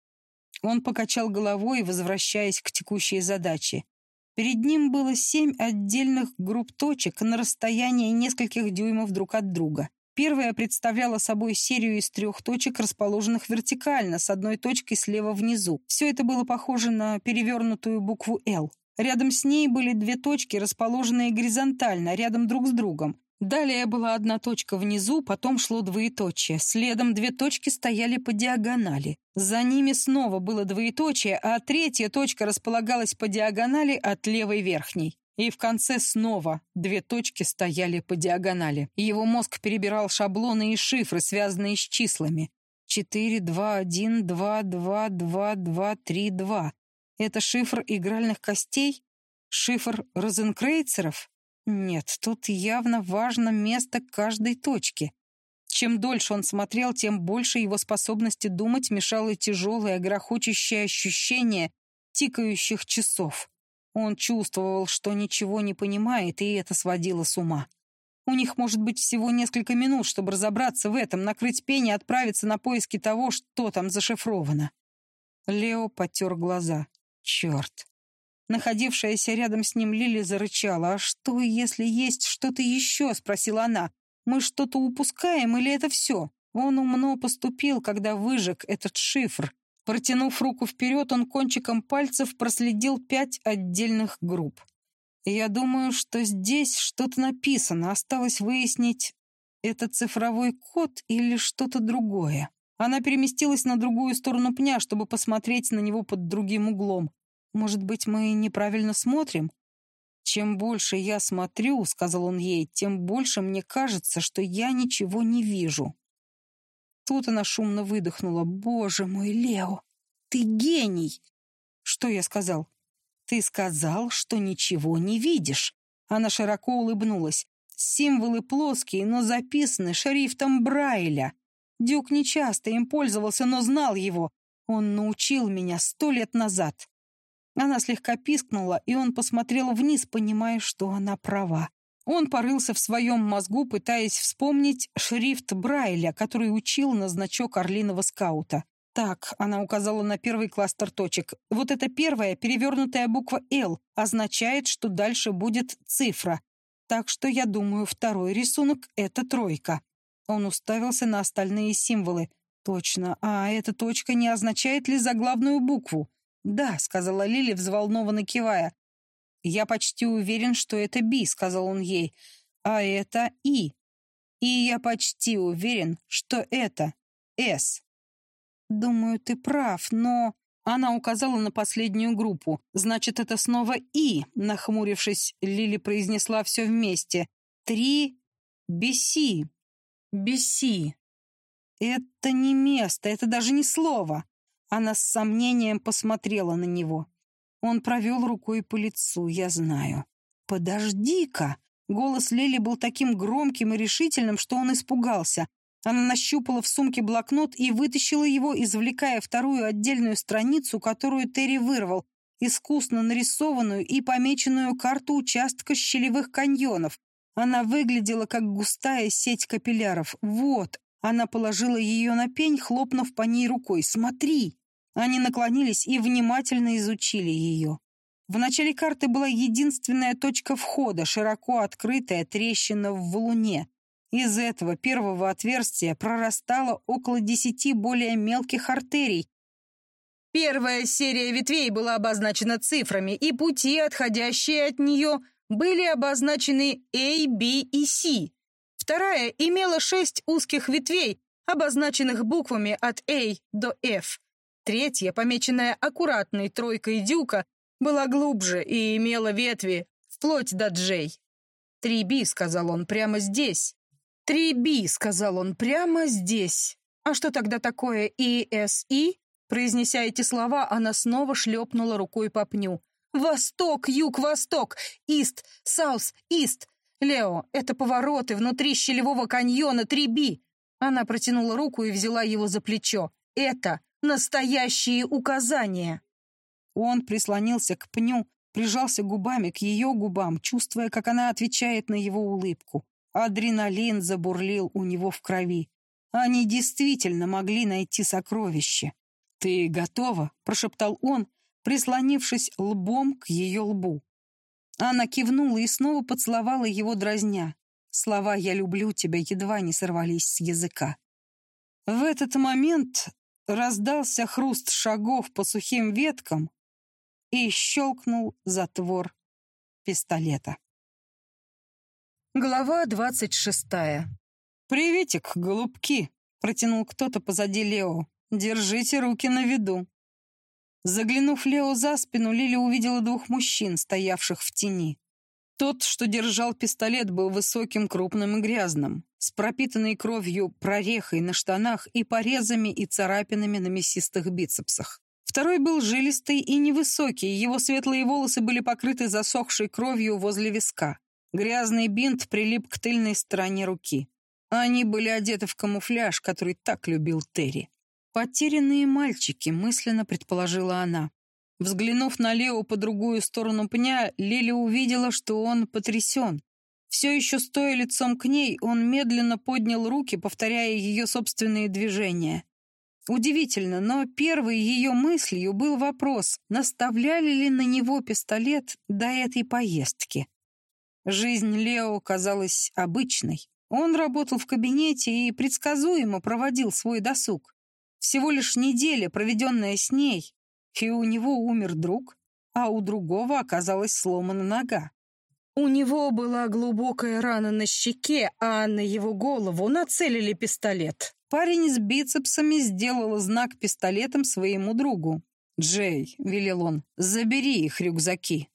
Speaker 1: Он покачал головой, возвращаясь к текущей задаче. Перед ним было семь отдельных групп точек на расстоянии нескольких дюймов друг от друга. Первая представляла собой серию из трех точек, расположенных вертикально, с одной точкой слева внизу. Все это было похоже на перевернутую букву «Л». Рядом с ней были две точки, расположенные горизонтально, рядом друг с другом. Далее была одна точка внизу, потом шло двоеточие. Следом две точки стояли по диагонали. За ними снова было двоеточие, а третья точка располагалась по диагонали от левой верхней. И в конце снова две точки стояли по диагонали. Его мозг перебирал шаблоны и шифры, связанные с числами. 4, 2, 1, 2, 2, 2, 2, 3, 2. Это шифр игральных костей? Шифр розенкрейцеров? Нет, тут явно важно место каждой точки. Чем дольше он смотрел, тем больше его способности думать мешало тяжелое, грохочущее ощущение тикающих часов. Он чувствовал, что ничего не понимает, и это сводило с ума. У них может быть всего несколько минут, чтобы разобраться в этом, накрыть пень и отправиться на поиски того, что там зашифровано. Лео потер глаза. Черт. Находившаяся рядом с ним Лили зарычала. «А что, если есть что-то еще?» — спросила она. «Мы что-то упускаем или это все?» Он умно поступил, когда выжег этот шифр. Протянув руку вперед, он кончиком пальцев проследил пять отдельных групп. «Я думаю, что здесь что-то написано. Осталось выяснить, это цифровой код или что-то другое». Она переместилась на другую сторону пня, чтобы посмотреть на него под другим углом. Может быть, мы неправильно смотрим? Чем больше я смотрю, сказал он ей, тем больше мне кажется, что я ничего не вижу. Тут она шумно выдохнула. Боже мой, Лео, ты гений! Что я сказал? Ты сказал, что ничего не видишь. Она широко улыбнулась. Символы плоские, но записаны шрифтом Брайля. Дюк нечасто им пользовался, но знал его. Он научил меня сто лет назад. Она слегка пискнула, и он посмотрел вниз, понимая, что она права. Он порылся в своем мозгу, пытаясь вспомнить шрифт Брайля, который учил на значок орлиного скаута. Так, она указала на первый кластер точек. Вот эта первая, перевернутая буква «Л» означает, что дальше будет цифра. Так что, я думаю, второй рисунок — это тройка. Он уставился на остальные символы. Точно, а эта точка не означает ли заглавную букву? «Да», — сказала Лили, взволнованно кивая. «Я почти уверен, что это «Би», — сказал он ей. «А это «И». И я почти уверен, что это «С». «Думаю, ты прав, но...» Она указала на последнюю группу. «Значит, это снова «И», — нахмурившись, Лили произнесла все вместе. «Три «Биси». «Биси». «Это не место, это даже не слово. Она с сомнением посмотрела на него. Он провел рукой по лицу, я знаю. «Подожди-ка!» Голос Лили был таким громким и решительным, что он испугался. Она нащупала в сумке блокнот и вытащила его, извлекая вторую отдельную страницу, которую Терри вырвал, искусно нарисованную и помеченную карту участка щелевых каньонов. Она выглядела как густая сеть капилляров. Вот, она положила ее на пень, хлопнув по ней рукой. «Смотри!» Они наклонились и внимательно изучили ее. В начале карты была единственная точка входа, широко открытая трещина в валуне. Из этого первого отверстия прорастало около десяти более мелких артерий. Первая серия ветвей была обозначена цифрами, и пути, отходящие от нее, были обозначены A, B и C. Вторая имела шесть узких ветвей, обозначенных буквами от A до F. Третья, помеченная аккуратной тройкой дюка, была глубже и имела ветви вплоть до J. «Три Би», — сказал он, — «прямо здесь». «Три Би», — сказал он, — «прямо здесь». «А что тогда такое ESI?» Произнеся эти слова, она снова шлепнула рукой по пню. «Восток, юг, восток! Ист, саус, ист! «Лео, это повороты внутри щелевого каньона 3B!» Она протянула руку и взяла его за плечо. «Это настоящие указания!» Он прислонился к пню, прижался губами к ее губам, чувствуя, как она отвечает на его улыбку. Адреналин забурлил у него в крови. Они действительно могли найти сокровище. «Ты готова?» — прошептал он, прислонившись лбом к ее лбу. Она кивнула и снова поцеловала его дразня. Слова «я люблю тебя» едва не сорвались с языка. В этот момент раздался хруст шагов по сухим веткам и щелкнул затвор пистолета. Глава двадцать шестая. «Приветик, голубки!» — протянул кто-то позади Лео. «Держите руки на виду». Заглянув Лео за спину, Лили увидела двух мужчин, стоявших в тени. Тот, что держал пистолет, был высоким, крупным и грязным, с пропитанной кровью прорехой на штанах и порезами и царапинами на мясистых бицепсах. Второй был жилистый и невысокий, его светлые волосы были покрыты засохшей кровью возле виска. Грязный бинт прилип к тыльной стороне руки. Они были одеты в камуфляж, который так любил Терри. «Потерянные мальчики», — мысленно предположила она. Взглянув на Лео по другую сторону пня, Лили увидела, что он потрясен. Все еще стоя лицом к ней, он медленно поднял руки, повторяя ее собственные движения. Удивительно, но первой ее мыслью был вопрос, наставляли ли на него пистолет до этой поездки. Жизнь Лео казалась обычной. Он работал в кабинете и предсказуемо проводил свой досуг. Всего лишь неделя, проведенная с ней, и у него умер друг, а у другого оказалась сломана нога. У него была глубокая рана на щеке, а на его голову нацелили пистолет. Парень с бицепсами сделал знак пистолетом своему другу. «Джей», — велел он, — «забери их рюкзаки».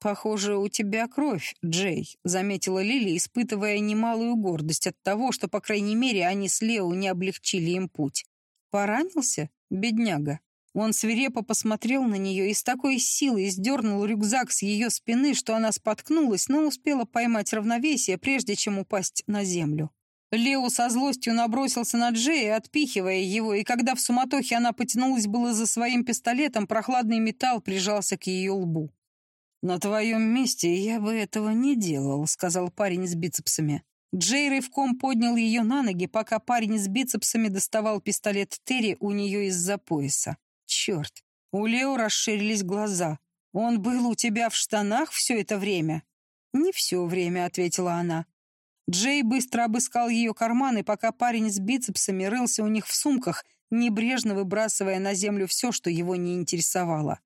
Speaker 1: «Похоже, у тебя кровь, Джей», — заметила Лили, испытывая немалую гордость от того, что, по крайней мере, они с Лео не облегчили им путь. «Поранился? Бедняга». Он свирепо посмотрел на нее и с такой силой сдернул рюкзак с ее спины, что она споткнулась, но успела поймать равновесие, прежде чем упасть на землю. Лео со злостью набросился на Джея, отпихивая его, и когда в суматохе она потянулась было за своим пистолетом, прохладный металл прижался к ее лбу. «На твоем месте я бы этого не делал», — сказал парень с бицепсами. Джей рывком поднял ее на ноги, пока парень с бицепсами доставал пистолет Терри у нее из-за пояса. «Черт!» У Лео расширились глаза. «Он был у тебя в штанах все это время?» «Не все время», — ответила она. Джей быстро обыскал ее карманы, пока парень с бицепсами рылся у них в сумках, небрежно выбрасывая на землю все, что его не интересовало.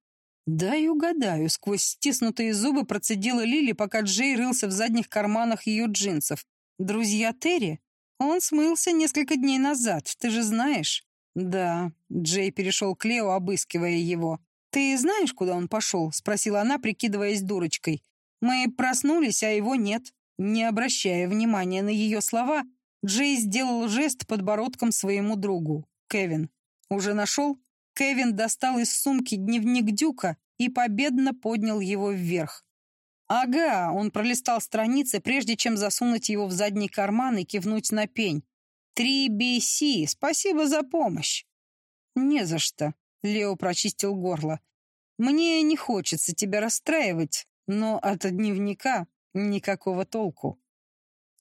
Speaker 1: «Дай угадаю», — сквозь стиснутые зубы процедила Лили, пока Джей рылся в задних карманах ее джинсов. «Друзья Терри? Он смылся несколько дней назад, ты же знаешь?» «Да», — Джей перешел к Лео, обыскивая его. «Ты знаешь, куда он пошел?» — спросила она, прикидываясь дурочкой. «Мы проснулись, а его нет». Не обращая внимания на ее слова, Джей сделал жест подбородком своему другу. «Кевин, уже нашел?» Кевин достал из сумки дневник Дюка и победно поднял его вверх. «Ага», — он пролистал страницы, прежде чем засунуть его в задний карман и кивнуть на пень. «Три BC, спасибо за помощь». «Не за что», — Лео прочистил горло. «Мне не хочется тебя расстраивать, но от дневника Никакого толку.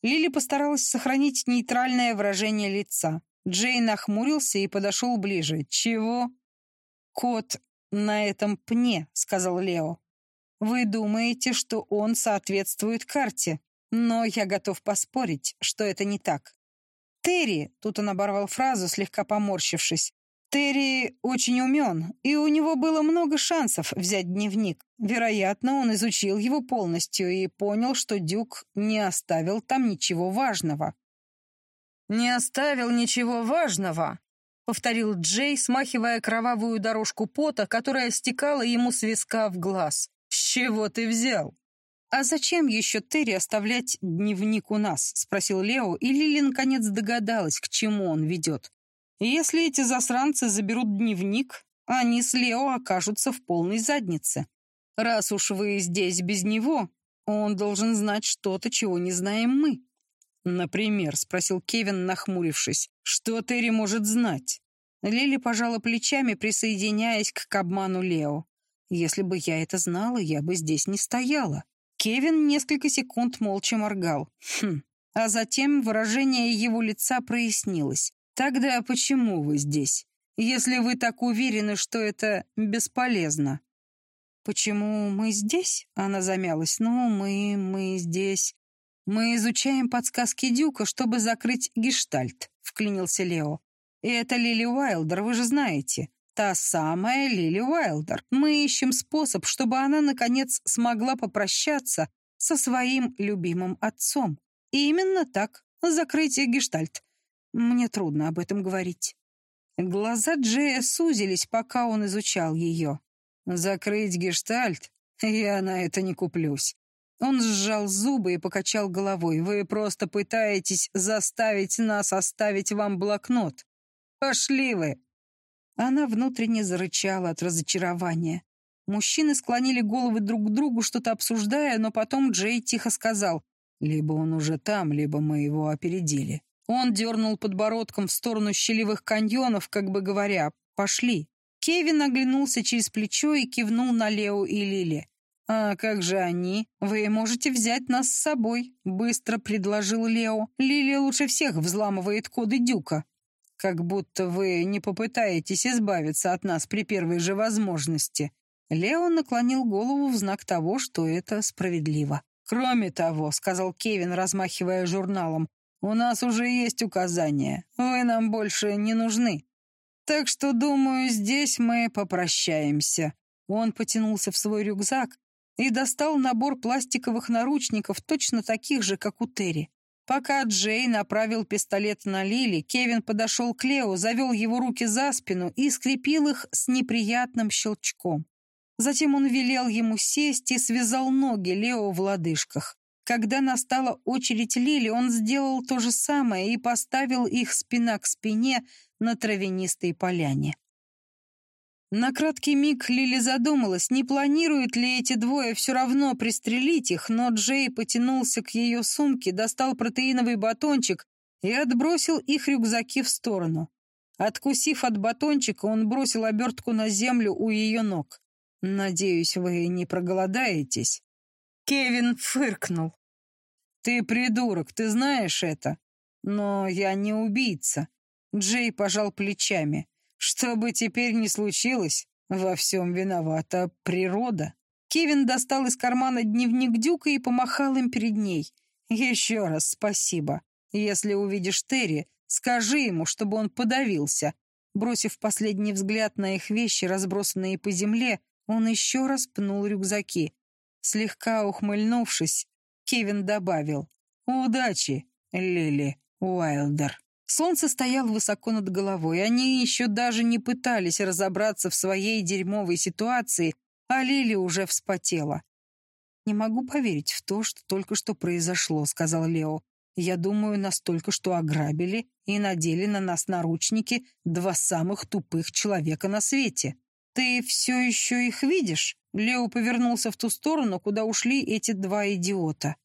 Speaker 1: Лили постаралась сохранить нейтральное выражение лица. Джей нахмурился и подошел ближе. «Чего?» «Кот на этом пне», — сказал Лео. «Вы думаете, что он соответствует карте, но я готов поспорить, что это не так». «Терри», — тут он оборвал фразу, слегка поморщившись, Терри очень умен, и у него было много шансов взять дневник. Вероятно, он изучил его полностью и понял, что Дюк не оставил там ничего важного. «Не оставил ничего важного», — повторил Джей, смахивая кровавую дорожку пота, которая стекала ему с виска в глаз. «С чего ты взял?» «А зачем еще Терри оставлять дневник у нас?» — спросил Лео, и Лили наконец догадалась, к чему он ведет. Если эти засранцы заберут дневник, они с Лео окажутся в полной заднице. Раз уж вы здесь без него, он должен знать что-то, чего не знаем мы. Например, спросил Кевин, нахмурившись, что Терри может знать? Лили пожала плечами, присоединяясь к обману Лео. Если бы я это знала, я бы здесь не стояла. Кевин несколько секунд молча моргал. Хм. А затем выражение его лица прояснилось. Тогда почему вы здесь, если вы так уверены, что это бесполезно? Почему мы здесь? Она замялась. Ну, мы, мы здесь. Мы изучаем подсказки Дюка, чтобы закрыть гештальт, вклинился Лео. И это Лили Уайлдер, вы же знаете. Та самая Лили Уайлдер. Мы ищем способ, чтобы она, наконец, смогла попрощаться со своим любимым отцом. И именно так, закрытие гештальт. Мне трудно об этом говорить. Глаза Джея сузились, пока он изучал ее. Закрыть гештальт? Я на это не куплюсь. Он сжал зубы и покачал головой. Вы просто пытаетесь заставить нас оставить вам блокнот. Пошли вы. Она внутренне зарычала от разочарования. Мужчины склонили головы друг к другу, что-то обсуждая, но потом Джей тихо сказал, «Либо он уже там, либо мы его опередили». Он дернул подбородком в сторону щелевых каньонов, как бы говоря «пошли». Кевин оглянулся через плечо и кивнул на Лео и Лили. «А как же они? Вы можете взять нас с собой», — быстро предложил Лео. «Лили лучше всех взламывает коды Дюка». Как будто вы не попытаетесь избавиться от нас при первой же возможности». Лео наклонил голову в знак того, что это справедливо. «Кроме того», — сказал Кевин, размахивая журналом, «у нас уже есть указания. Вы нам больше не нужны. Так что, думаю, здесь мы попрощаемся». Он потянулся в свой рюкзак и достал набор пластиковых наручников, точно таких же, как у Терри. Пока Джей направил пистолет на Лили, Кевин подошел к Лео, завел его руки за спину и скрепил их с неприятным щелчком. Затем он велел ему сесть и связал ноги Лео в лодыжках. Когда настала очередь Лили, он сделал то же самое и поставил их спина к спине на травянистой поляне. На краткий миг Лили задумалась, не планируют ли эти двое все равно пристрелить их, но Джей потянулся к ее сумке, достал протеиновый батончик и отбросил их рюкзаки в сторону. Откусив от батончика, он бросил обертку на землю у ее ног. «Надеюсь, вы не проголодаетесь?» Кевин фыркнул. «Ты придурок, ты знаешь это? Но я не убийца». Джей пожал плечами. Что бы теперь ни случилось, во всем виновата природа. Кевин достал из кармана дневник Дюка и помахал им перед ней. «Еще раз спасибо. Если увидишь Терри, скажи ему, чтобы он подавился». Бросив последний взгляд на их вещи, разбросанные по земле, он еще раз пнул рюкзаки. Слегка ухмыльнувшись, Кевин добавил «Удачи, Лили Уайлдер». Солнце стояло высоко над головой. Они еще даже не пытались разобраться в своей дерьмовой ситуации, а Лили уже вспотела. «Не могу поверить в то, что только что произошло», — сказал Лео. «Я думаю, настолько, что ограбили и надели на нас наручники два самых тупых человека на свете. Ты все еще их видишь?» Лео повернулся в ту сторону, куда ушли эти два идиота.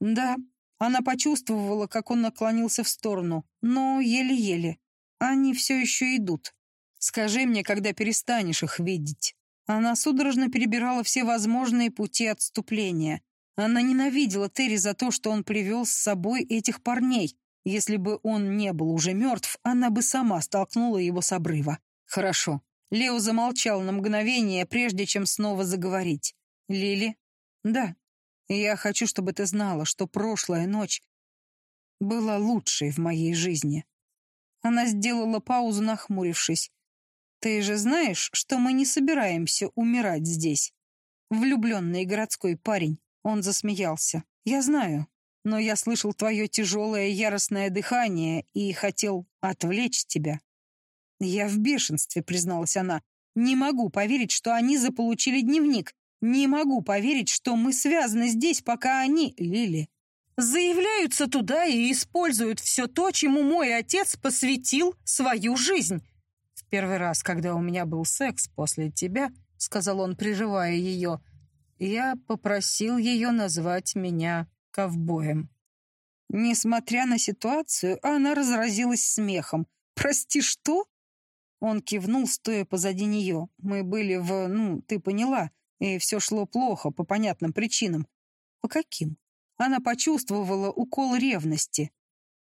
Speaker 1: «Да», она почувствовала, как он наклонился в сторону, но еле-еле. Они все еще идут. Скажи мне, когда перестанешь их видеть. Она судорожно перебирала все возможные пути отступления. Она ненавидела Терри за то, что он привел с собой этих парней. Если бы он не был уже мертв, она бы сама столкнула его с обрыва. Хорошо. Лео замолчал на мгновение, прежде чем снова заговорить. «Лили?» «Да». Я хочу, чтобы ты знала, что прошлая ночь была лучшей в моей жизни. Она сделала паузу, нахмурившись. Ты же знаешь, что мы не собираемся умирать здесь. Влюбленный городской парень. Он засмеялся. Я знаю, но я слышал твое тяжелое яростное дыхание и хотел отвлечь тебя. Я в бешенстве, призналась она. Не могу поверить, что они заполучили дневник. Не могу поверить, что мы связаны здесь, пока они, Лили, заявляются туда и используют все то, чему мой отец посвятил свою жизнь. В первый раз, когда у меня был секс после тебя, сказал он, приживая ее, я попросил ее назвать меня ковбоем. Несмотря на ситуацию, она разразилась смехом. «Прости, что?» Он кивнул, стоя позади нее. «Мы были в... ну, ты поняла. И все шло плохо по понятным причинам. По каким? Она почувствовала укол ревности.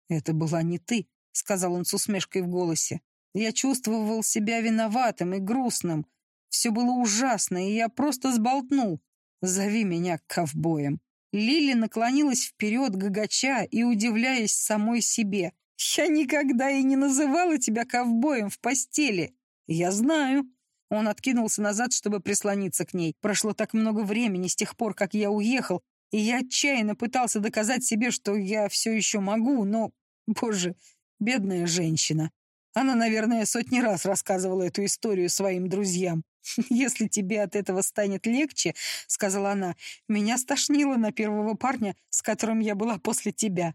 Speaker 1: «Это была не ты», — сказал он с усмешкой в голосе. «Я чувствовал себя виноватым и грустным. Все было ужасно, и я просто сболтнул. Зови меня ковбоем». Лили наклонилась вперед, гагача и удивляясь самой себе. «Я никогда и не называла тебя ковбоем в постели. Я знаю, он откинулся назад, чтобы прислониться к ней. Прошло так много времени с тех пор, как я уехал, и я отчаянно пытался доказать себе, что я все еще могу, но, боже, бедная женщина. Она, наверное, сотни раз рассказывала эту историю своим друзьям. «Если тебе от этого станет легче», — сказала она, — «меня стошнило на первого парня, с которым я была после тебя».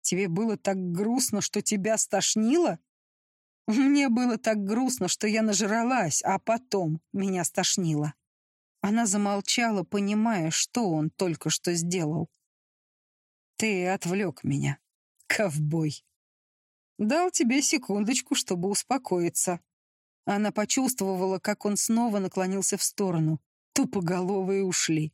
Speaker 1: «Тебе было так грустно, что тебя стошнило?» Мне было так грустно, что я нажралась, а потом меня стошнило. Она замолчала, понимая, что он только что сделал. «Ты отвлек меня, ковбой. Дал тебе секундочку, чтобы успокоиться». Она почувствовала, как он снова наклонился в сторону. Тупоголовые ушли.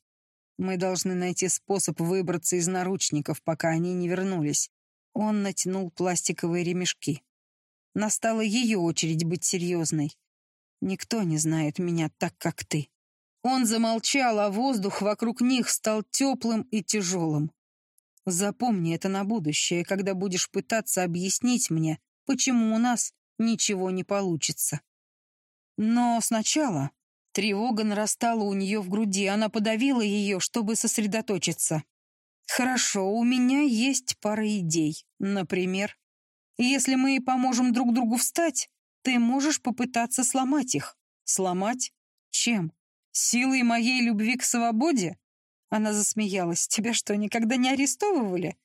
Speaker 1: Мы должны найти способ выбраться из наручников, пока они не вернулись. Он натянул пластиковые ремешки. Настала ее очередь быть серьезной. Никто не знает меня так, как ты. Он замолчал, а воздух вокруг них стал теплым и тяжелым. Запомни это на будущее, когда будешь пытаться объяснить мне, почему у нас ничего не получится. Но сначала тревога нарастала у нее в груди, она подавила ее, чтобы сосредоточиться. Хорошо, у меня есть пара идей. Например, если мы поможем друг другу встать, ты можешь попытаться сломать их. Сломать? Чем? Силой моей любви к свободе? Она засмеялась. Тебя что, никогда не арестовывали?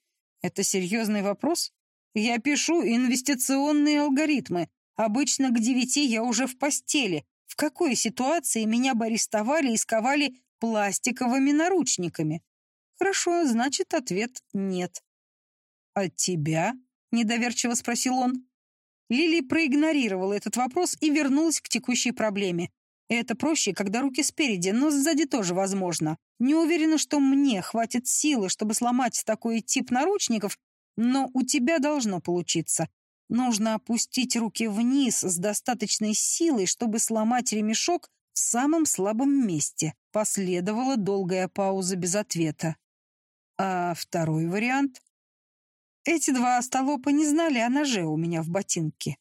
Speaker 1: Это серьезный вопрос? Я пишу инвестиционные алгоритмы. Обычно к девяти я уже в постели. В какой ситуации меня бы арестовали и сковали пластиковыми наручниками? Хорошо, значит, ответ нет. «От «А тебя?» — недоверчиво спросил он. Лили проигнорировала этот вопрос и вернулась к текущей проблеме. Это проще, когда руки спереди, но сзади тоже возможно. Не уверена, что мне хватит силы, чтобы сломать такой тип наручников, но у тебя должно получиться. Нужно опустить руки вниз с достаточной силой, чтобы сломать ремешок в самом слабом месте. Последовала долгая пауза без ответа. А второй вариант? Эти два остолопа не знали о ноже у меня в ботинке.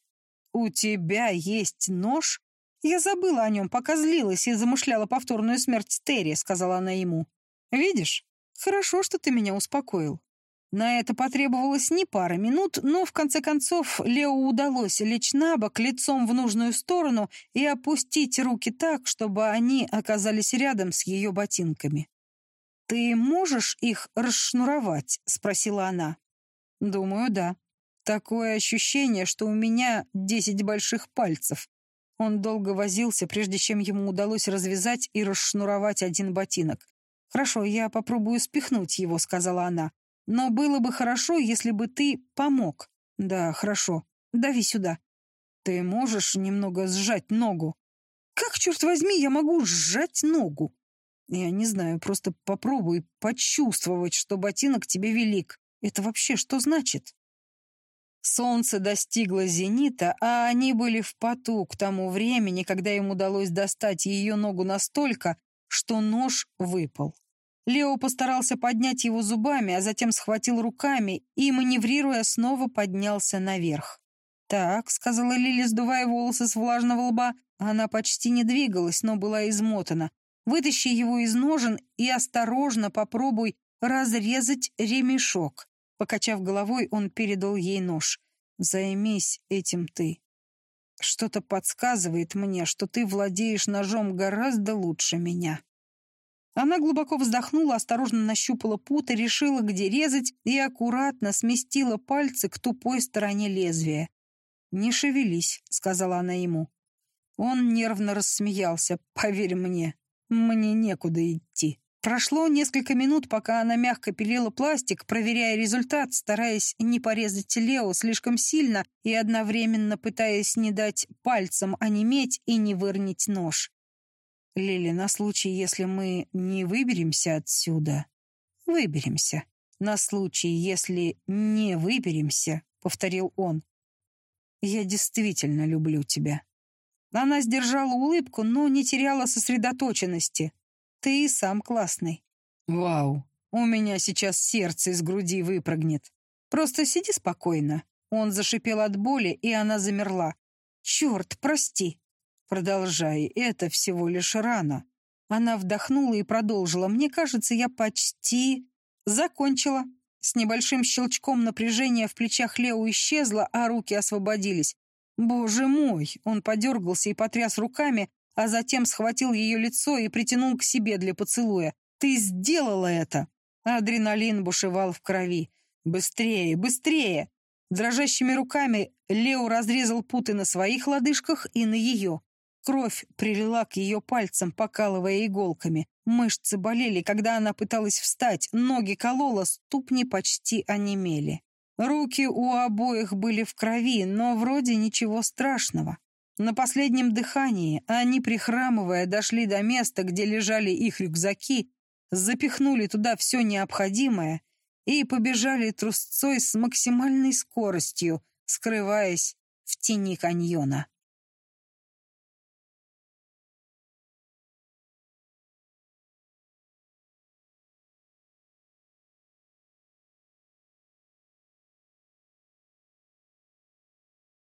Speaker 1: У тебя есть нож? Я забыла о нем, пока злилась и замышляла повторную смерть Терри, сказала она ему. Видишь? Хорошо, что ты меня успокоил. На это потребовалось не пара минут, но в конце концов Лео удалось лечь на бок лицом в нужную сторону и опустить руки так, чтобы они оказались рядом с ее ботинками. «Ты можешь их расшнуровать?» — спросила она. «Думаю, да. Такое ощущение, что у меня десять больших пальцев». Он долго возился, прежде чем ему удалось развязать и расшнуровать один ботинок. «Хорошо, я попробую спихнуть его», — сказала она. «Но было бы хорошо, если бы ты помог». «Да, хорошо. Дави сюда». «Ты можешь немного сжать ногу?» «Как, черт возьми, я могу сжать ногу?» Я не знаю, просто попробуй почувствовать, что ботинок тебе велик. Это вообще что значит? Солнце достигло зенита, а они были в поту к тому времени, когда им удалось достать ее ногу настолько, что нож выпал. Лео постарался поднять его зубами, а затем схватил руками и, маневрируя, снова поднялся наверх. «Так», — сказала Лили, сдувая волосы с влажного лба, она почти не двигалась, но была измотана. Вытащи его из ножен и осторожно попробуй разрезать ремешок. Покачав головой, он передал ей нож. Займись этим ты. Что-то подсказывает мне, что ты владеешь ножом гораздо лучше меня. Она глубоко вздохнула, осторожно нащупала путы, решила, где резать, и аккуратно сместила пальцы к тупой стороне лезвия. «Не шевелись», — сказала она ему. Он нервно рассмеялся, поверь мне. Мне некуда идти. Прошло несколько минут, пока она мягко пилила пластик, проверяя результат, стараясь не порезать Лео слишком сильно и одновременно пытаясь не дать пальцам онеметь и не выронить нож. «Лили, на случай, если мы не выберемся отсюда...» «Выберемся. На случай, если не выберемся», — повторил он. «Я действительно люблю тебя». Она сдержала улыбку, но не теряла сосредоточенности. «Ты и сам классный». «Вау, у меня сейчас сердце из груди выпрыгнет. Просто сиди спокойно». Он зашипел от боли, и она замерла. «Черт, прости». «Продолжай, это всего лишь рана». Она вдохнула и продолжила. «Мне кажется, я почти...» «Закончила». С небольшим щелчком напряжение в плечах Лео исчезло, а руки освободились. «Боже мой!» Он подергался и потряс руками, а затем схватил ее лицо и притянул к себе для поцелуя. «Ты сделала это!» Адреналин бушевал в крови. «Быстрее, быстрее!» Дрожащими руками Лео разрезал путы на своих лодыжках и на ее. Кровь прилила к ее пальцам, покалывая иголками. Мышцы болели, когда она пыталась встать, ноги колола, ступни почти онемели. Руки у обоих были в крови, но вроде ничего страшного. На последнем дыхании они, прихрамывая, дошли до места, где лежали их рюкзаки, запихнули туда все необходимое и побежали трусцой с максимальной скоростью, скрываясь в тени каньона.